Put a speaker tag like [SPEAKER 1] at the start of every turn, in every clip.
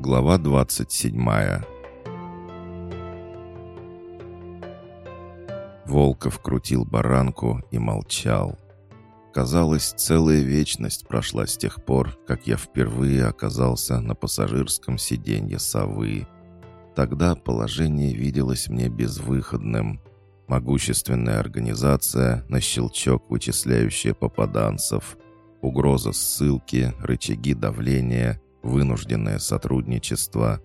[SPEAKER 1] Глава 27 Волков крутил баранку и молчал. Казалось, целая вечность прошла с тех пор, как я впервые оказался на пассажирском сиденье совы. Тогда положение виделось мне безвыходным. Могущественная организация, на щелчок вычисляющая попаданцев, угроза ссылки, рычаги давления, вынужденное сотрудничество.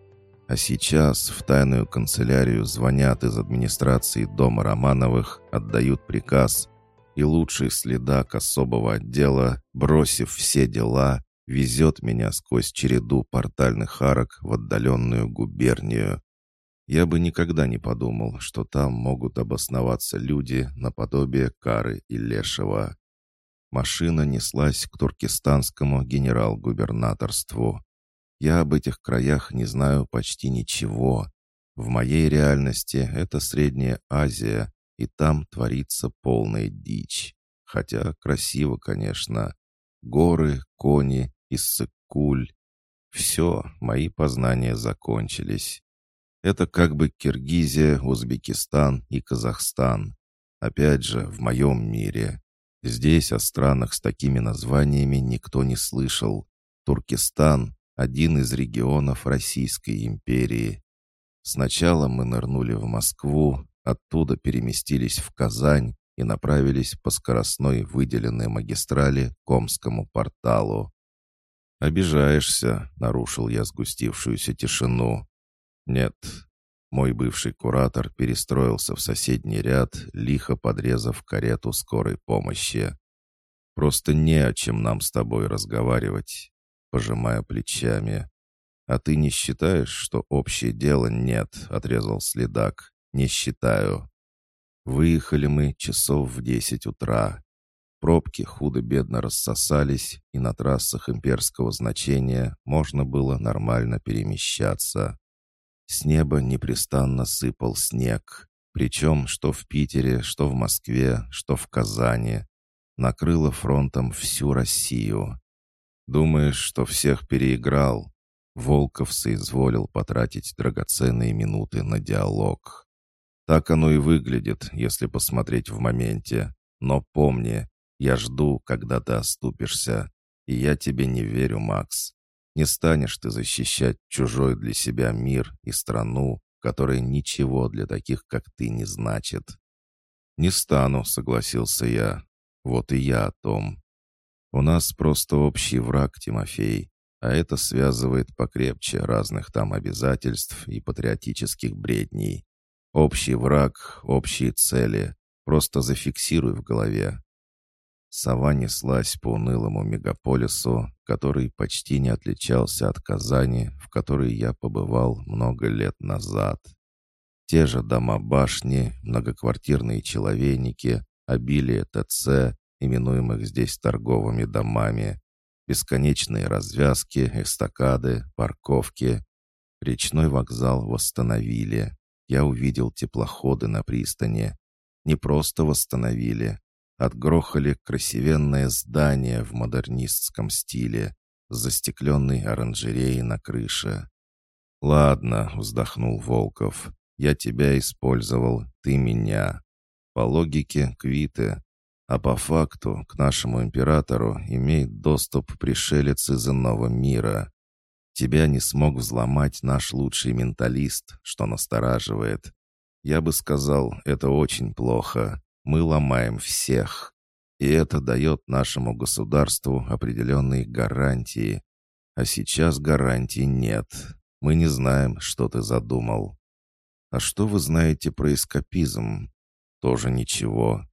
[SPEAKER 1] А сейчас в тайную канцелярию звонят из администрации дома Романовых, отдают приказ, и лучший следак особого отдела, бросив все дела, везет меня сквозь череду портальных арок в отдаленную губернию. Я бы никогда не подумал, что там могут обосноваться люди наподобие Кары и Лешего. Машина неслась к туркестанскому генерал-губернаторству. Я об этих краях не знаю почти ничего. В моей реальности это Средняя Азия, и там творится полная дичь. Хотя красиво, конечно. Горы, кони, Иссык-Куль. Все, мои познания закончились. Это как бы Киргизия, Узбекистан и Казахстан. Опять же, в моем мире. Здесь о странах с такими названиями никто не слышал. Туркестан — один из регионов Российской империи. Сначала мы нырнули в Москву, оттуда переместились в Казань и направились по скоростной выделенной магистрали к Омскому порталу. «Обижаешься», — нарушил я сгустившуюся тишину. Нет, мой бывший куратор перестроился в соседний ряд, лихо подрезав карету скорой помощи. Просто не о чем нам с тобой разговаривать, пожимая плечами. А ты не считаешь, что общее дело нет, отрезал следак. Не считаю. Выехали мы часов в десять утра. Пробки худо-бедно рассосались, и на трассах имперского значения можно было нормально перемещаться. С неба непрестанно сыпал снег. Причем что в Питере, что в Москве, что в Казани. Накрыло фронтом всю Россию. Думаешь, что всех переиграл? Волков соизволил потратить драгоценные минуты на диалог. Так оно и выглядит, если посмотреть в моменте. Но помни, я жду, когда ты оступишься. И я тебе не верю, Макс. Не станешь ты защищать чужой для себя мир и страну, которая ничего для таких, как ты, не значит. «Не стану», — согласился я. «Вот и я о том. У нас просто общий враг, Тимофей, а это связывает покрепче разных там обязательств и патриотических бредней. Общий враг, общие цели. Просто зафиксируй в голове. Сова неслась по унылому мегаполису, который почти не отличался от Казани, в которой я побывал много лет назад. Те же дома-башни, многоквартирные человейники, обилие ТЦ, именуемых здесь торговыми домами, бесконечные развязки, эстакады, парковки. Речной вокзал восстановили. Я увидел теплоходы на пристани. Не просто восстановили, Отгрохали красивенное здание в модернистском стиле с застекленной оранжереей на крыше. «Ладно», — вздохнул Волков, — «я тебя использовал, ты меня. По логике, квиты. А по факту к нашему императору имеет доступ пришелец из иного мира. Тебя не смог взломать наш лучший менталист, что настораживает. Я бы сказал, это очень плохо. Мы ломаем всех. И это дает нашему государству определенные гарантии. А сейчас гарантий нет. Мы не знаем, что ты задумал. А что вы знаете про эскапизм? Тоже ничего.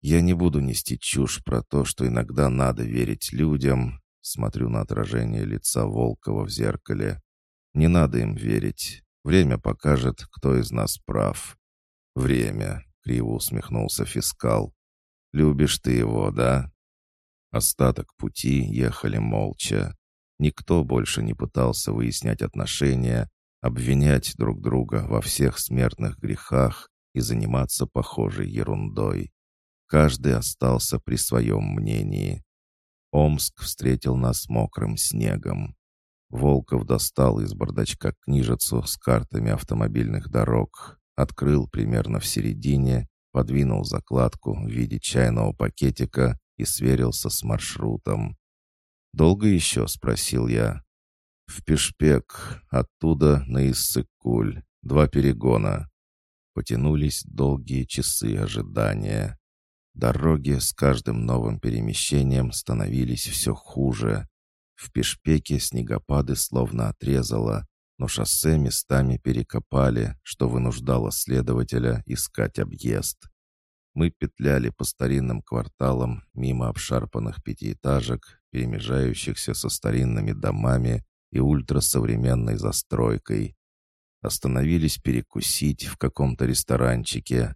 [SPEAKER 1] Я не буду нести чушь про то, что иногда надо верить людям. Смотрю на отражение лица Волкова в зеркале. Не надо им верить. Время покажет, кто из нас прав. Время. — криво усмехнулся фискал. «Любишь ты его, да?» Остаток пути ехали молча. Никто больше не пытался выяснять отношения, обвинять друг друга во всех смертных грехах и заниматься похожей ерундой. Каждый остался при своем мнении. Омск встретил нас мокрым снегом. Волков достал из бардачка книжицу с картами автомобильных дорог, открыл примерно в середине, подвинул закладку в виде чайного пакетика и сверился с маршрутом. «Долго еще?» — спросил я. «В Пешпек, оттуда на Иссык-Куль, два перегона». Потянулись долгие часы ожидания. Дороги с каждым новым перемещением становились все хуже. В Пешпеке снегопады словно отрезало, но шоссе местами перекопали, что вынуждало следователя искать объезд. Мы петляли по старинным кварталам мимо обшарпанных пятиэтажек, перемежающихся со старинными домами и ультрасовременной застройкой. Остановились перекусить в каком-то ресторанчике.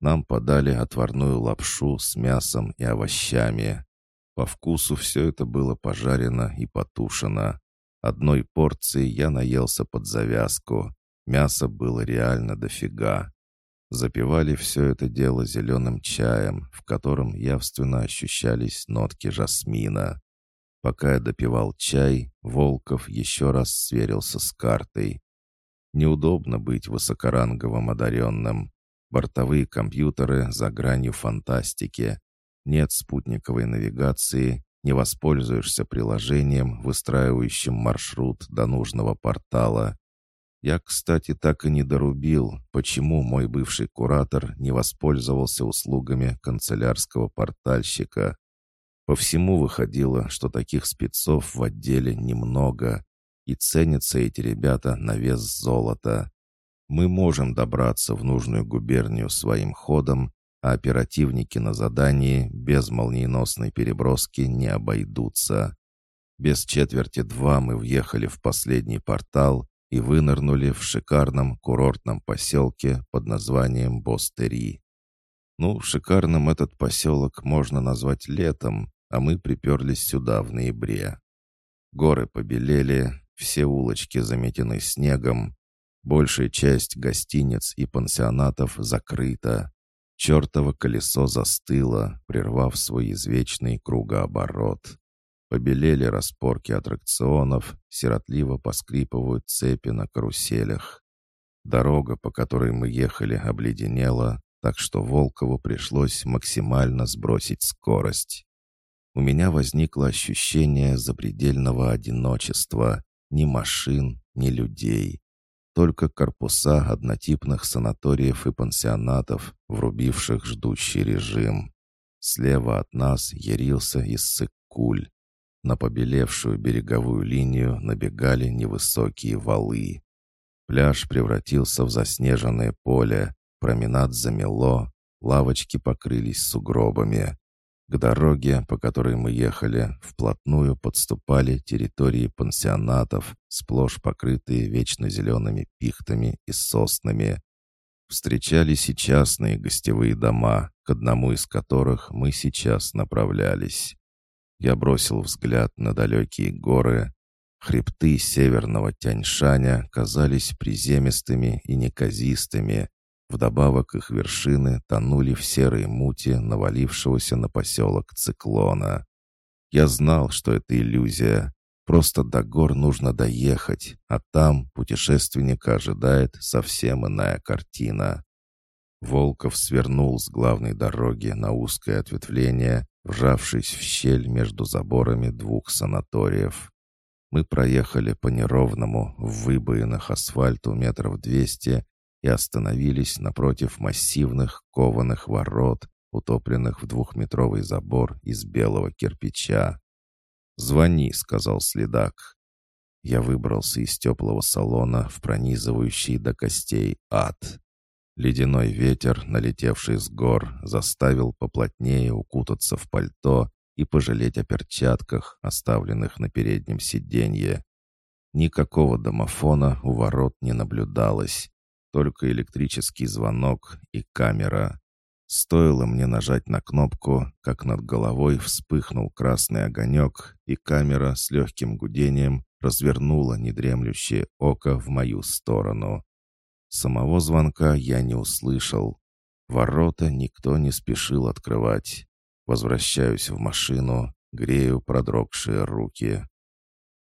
[SPEAKER 1] Нам подали отварную лапшу с мясом и овощами. По вкусу все это было пожарено и потушено. Одной порции я наелся под завязку. Мяса было реально дофига. Запивали все это дело зеленым чаем, в котором явственно ощущались нотки жасмина. Пока я допивал чай, Волков еще раз сверился с картой. Неудобно быть высокоранговым одаренным. Бортовые компьютеры за гранью фантастики. Нет спутниковой навигации, не воспользуешься приложением, выстраивающим маршрут до нужного портала. Я, кстати, так и не дорубил, почему мой бывший куратор не воспользовался услугами канцелярского портальщика. По всему выходило, что таких спецов в отделе немного, и ценятся эти ребята на вес золота. Мы можем добраться в нужную губернию своим ходом, а оперативники на задании без молниеносной переброски не обойдутся. Без четверти два мы въехали в последний портал и вынырнули в шикарном курортном поселке под названием Бостери. Ну, шикарным этот поселок можно назвать летом, а мы приперлись сюда в ноябре. Горы побелели, все улочки заметены снегом, большая часть гостиниц и пансионатов закрыта. Чертово колесо застыло, прервав свой извечный кругооборот. Побелели распорки аттракционов, сиротливо поскрипывают цепи на каруселях. Дорога, по которой мы ехали, обледенела, так что Волкову пришлось максимально сбросить скорость. У меня возникло ощущение запредельного одиночества. Ни машин, ни людей только корпуса однотипных санаториев и пансионатов, врубивших ждущий режим. Слева от нас ярился Иссык-Куль. На побелевшую береговую линию набегали невысокие валы. Пляж превратился в заснеженное поле, променад замело, лавочки покрылись сугробами. К дороге, по которой мы ехали, вплотную подступали территории пансионатов, сплошь покрытые вечно зелеными пихтами и соснами. Встречались и частные гостевые дома, к одному из которых мы сейчас направлялись. Я бросил взгляд на далекие горы. Хребты северного Тяньшаня казались приземистыми и неказистыми, Вдобавок их вершины тонули в серой мути навалившегося на поселок циклона. Я знал, что это иллюзия. Просто до гор нужно доехать, а там путешественника ожидает совсем иная картина. Волков свернул с главной дороги на узкое ответвление, вжавшись в щель между заборами двух санаториев. Мы проехали по неровному, в выбоинах асфальту метров двести и остановились напротив массивных кованых ворот, утопленных в двухметровый забор из белого кирпича. «Звони», — сказал следак. Я выбрался из теплого салона в пронизывающий до костей ад. Ледяной ветер, налетевший с гор, заставил поплотнее укутаться в пальто и пожалеть о перчатках, оставленных на переднем сиденье. Никакого домофона у ворот не наблюдалось, только электрический звонок и камера. Стоило мне нажать на кнопку, как над головой вспыхнул красный огонек, и камера с легким гудением развернула недремлющее око в мою сторону. Самого звонка я не услышал. Ворота никто не спешил открывать. Возвращаюсь в машину, грею продрогшие руки.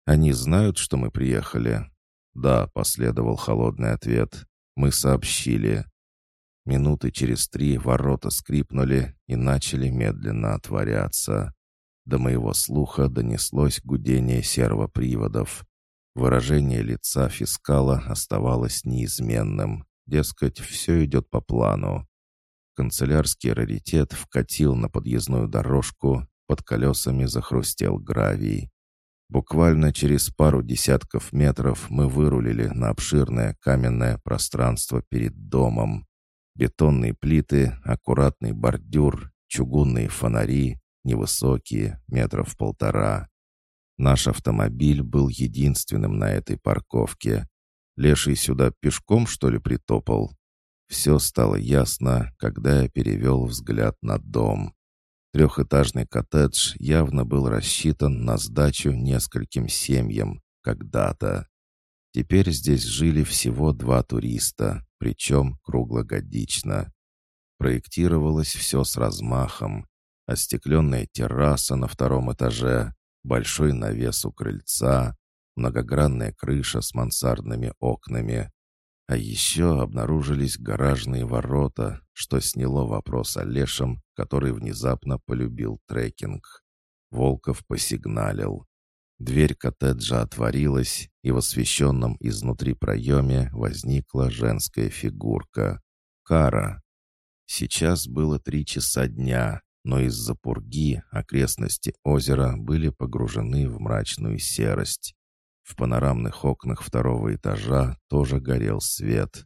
[SPEAKER 1] «Они знают, что мы приехали?» «Да», — последовал холодный ответ. «Мы сообщили». Минуты через три ворота скрипнули и начали медленно отворяться. До моего слуха донеслось гудение сервоприводов. Выражение лица фискала оставалось неизменным. Дескать, все идет по плану. Канцелярский раритет вкатил на подъездную дорожку, под колесами захрустел гравий. Буквально через пару десятков метров мы вырулили на обширное каменное пространство перед домом. Бетонные плиты, аккуратный бордюр, чугунные фонари, невысокие, метров полтора. Наш автомобиль был единственным на этой парковке. Леший сюда пешком, что ли, притопал? Все стало ясно, когда я перевел взгляд на дом. Трехэтажный коттедж явно был рассчитан на сдачу нескольким семьям когда-то. Теперь здесь жили всего два туриста, причем круглогодично. Проектировалось все с размахом. Остекленная терраса на втором этаже, большой навес у крыльца, многогранная крыша с мансардными окнами. А еще обнаружились гаражные ворота, что сняло вопрос о Лешем, который внезапно полюбил трекинг. Волков посигналил. Дверь коттеджа отворилась, и в освещенном изнутри проеме возникла женская фигурка. Кара. Сейчас было три часа дня, но из-за пурги окрестности озера были погружены в мрачную серость. В панорамных окнах второго этажа тоже горел свет.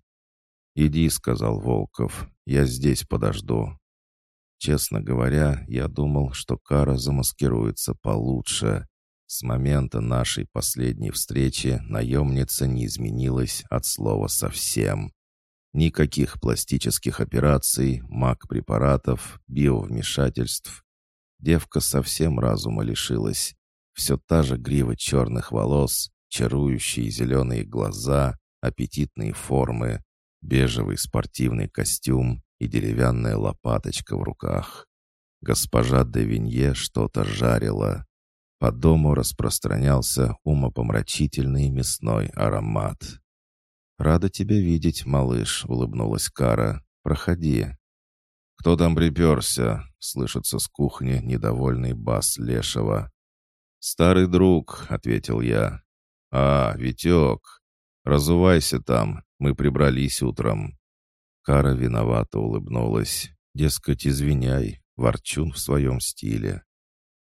[SPEAKER 1] «Иди», — сказал Волков, — «я здесь подожду». Честно говоря, я думал, что Кара замаскируется получше. С момента нашей последней встречи наемница не изменилась от слова совсем. Никаких пластических операций, маг-препаратов, биовмешательств. Девка совсем разума лишилась. Все та же грива черных волос, чарующие зеленые глаза, аппетитные формы, бежевый спортивный костюм и деревянная лопаточка в руках. Госпожа де Винье что-то жарила. По дому распространялся умопомрачительный мясной аромат. «Рада тебя видеть, малыш», — улыбнулась Кара. «Проходи». «Кто там приперся?» — слышится с кухни недовольный бас Лешего. «Старый друг», — ответил я. «А, Витек, разувайся там, мы прибрались утром». Кара виновато улыбнулась. Дескать, извиняй, ворчун в своем стиле.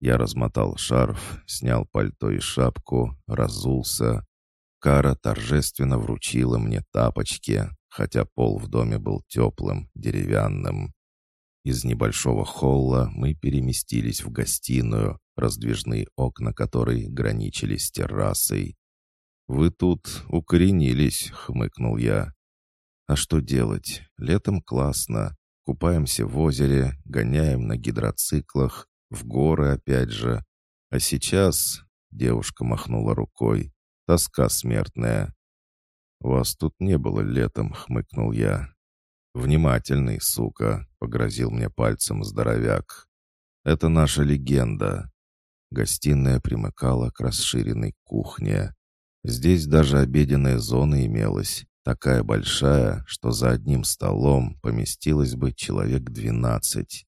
[SPEAKER 1] Я размотал шарф, снял пальто и шапку, разулся. Кара торжественно вручила мне тапочки, хотя пол в доме был теплым, деревянным. Из небольшого холла мы переместились в гостиную, раздвижные окна которой граничили с террасой. «Вы тут укоренились», — хмыкнул я. «А что делать? Летом классно. Купаемся в озере, гоняем на гидроциклах, в горы опять же. А сейчас...» — девушка махнула рукой. «Тоска смертная». «Вас тут не было летом», — хмыкнул я. «Внимательный, сука», — погрозил мне пальцем здоровяк. «Это наша легенда». Гостиная примыкала к расширенной кухне. Здесь даже обеденная зона имелась, такая большая, что за одним столом поместилось бы человек двенадцать.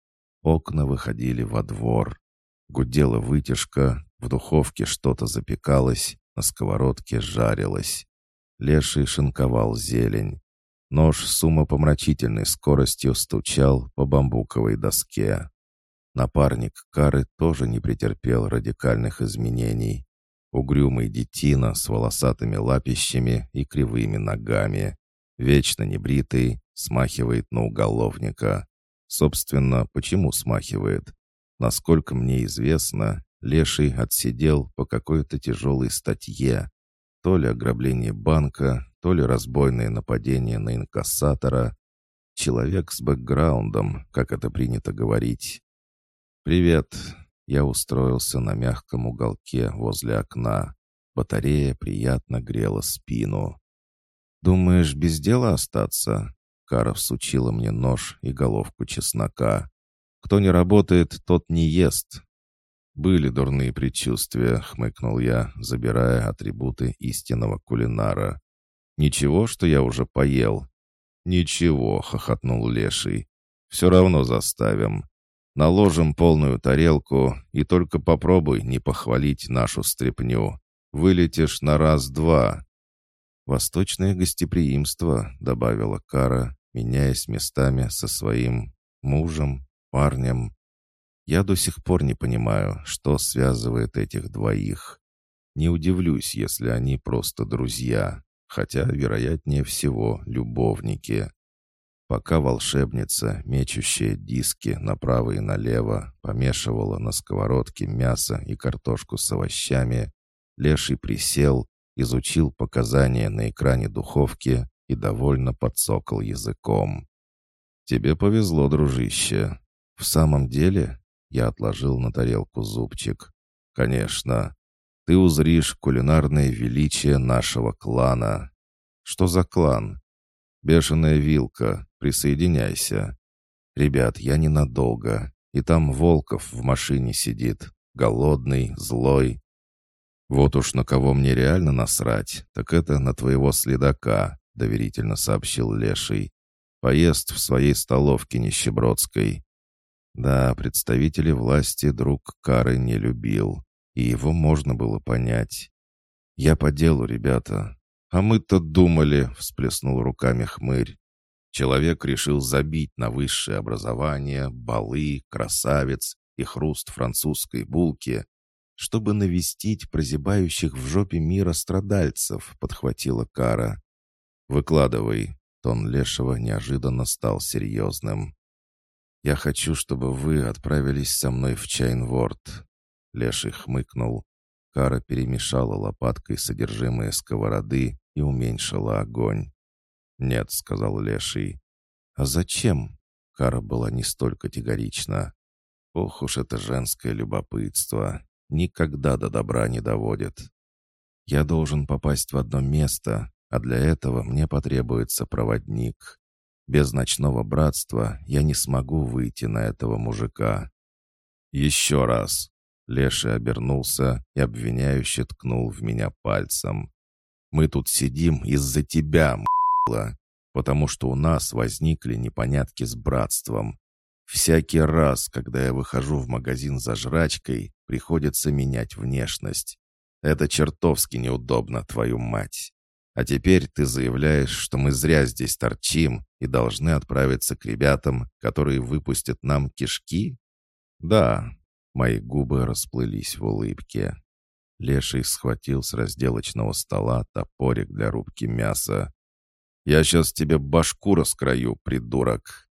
[SPEAKER 1] Окна выходили во двор. Гудела вытяжка, в духовке что-то запекалось, на сковородке жарилось. Леший шинковал зелень. Нож с умопомрачительной скоростью стучал по бамбуковой доске. Напарник Кары тоже не претерпел радикальных изменений. Угрюмый детина с волосатыми лапищами и кривыми ногами. Вечно небритый, смахивает на уголовника. Собственно, почему смахивает? Насколько мне известно, Леший отсидел по какой-то тяжелой статье. То ли ограбление банка, то ли разбойное нападение на инкассатора. Человек с бэкграундом, как это принято говорить. «Привет», я устроился на мягком уголке возле окна. Батарея приятно грела спину. «Думаешь, без дела остаться?» Кара всучила мне нож и головку чеснока. «Кто не работает, тот не ест». «Были дурные предчувствия», — хмыкнул я, забирая атрибуты истинного кулинара. «Ничего, что я уже поел?» «Ничего», — хохотнул Леший. «Все равно заставим. Наложим полную тарелку, и только попробуй не похвалить нашу стряпню. Вылетишь на раз-два». «Восточное гостеприимство», — добавила Кара, меняясь местами со своим мужем, парнем. Я до сих пор не понимаю, что связывает этих двоих. Не удивлюсь, если они просто друзья, хотя, вероятнее всего, любовники. Пока волшебница, мечущая диски направо и налево, помешивала на сковородке мясо и картошку с овощами, Леший присел, изучил показания на экране духовки и довольно подсокал языком. «Тебе повезло, дружище. В самом деле я отложил на тарелку зубчик. «Конечно. Ты узришь кулинарное величие нашего клана». «Что за клан?» «Бешеная вилка. Присоединяйся». «Ребят, я ненадолго. И там Волков в машине сидит. Голодный, злой. «Вот уж на кого мне реально насрать, так это на твоего следака», — доверительно сообщил Леший. «Поест в своей столовке нищебродской. Да, представители власти друг Кары не любил, и его можно было понять. «Я по делу, ребята». «А мы-то думали», — всплеснул руками хмырь. Человек решил забить на высшее образование, балы, красавец и хруст французской булки, чтобы навестить прозябающих в жопе мира страдальцев, подхватила Кара. «Выкладывай», — тон Лешего неожиданно стал серьезным. «Я хочу, чтобы вы отправились со мной в Чайнворд». Леший хмыкнул. Кара перемешала лопаткой содержимое сковороды и уменьшила огонь. «Нет», — сказал Леший. «А зачем?» Кара была не столь категорична. «Ох уж это женское любопытство. Никогда до добра не доводит. Я должен попасть в одно место, а для этого мне потребуется проводник. Без ночного братства я не смогу выйти на этого мужика. Еще раз. Леший обернулся и обвиняюще ткнул в меня пальцем. «Мы тут сидим из-за тебя, м***ла, потому что у нас возникли непонятки с братством. Всякий раз, когда я выхожу в магазин за жрачкой, приходится менять внешность. Это чертовски неудобно, твою мать. А теперь ты заявляешь, что мы зря здесь торчим и должны отправиться к ребятам, которые выпустят нам кишки? Да, мои губы расплылись в улыбке. Леший схватил с разделочного стола топорик для рубки мяса. «Я сейчас тебе башку раскрою, придурок!»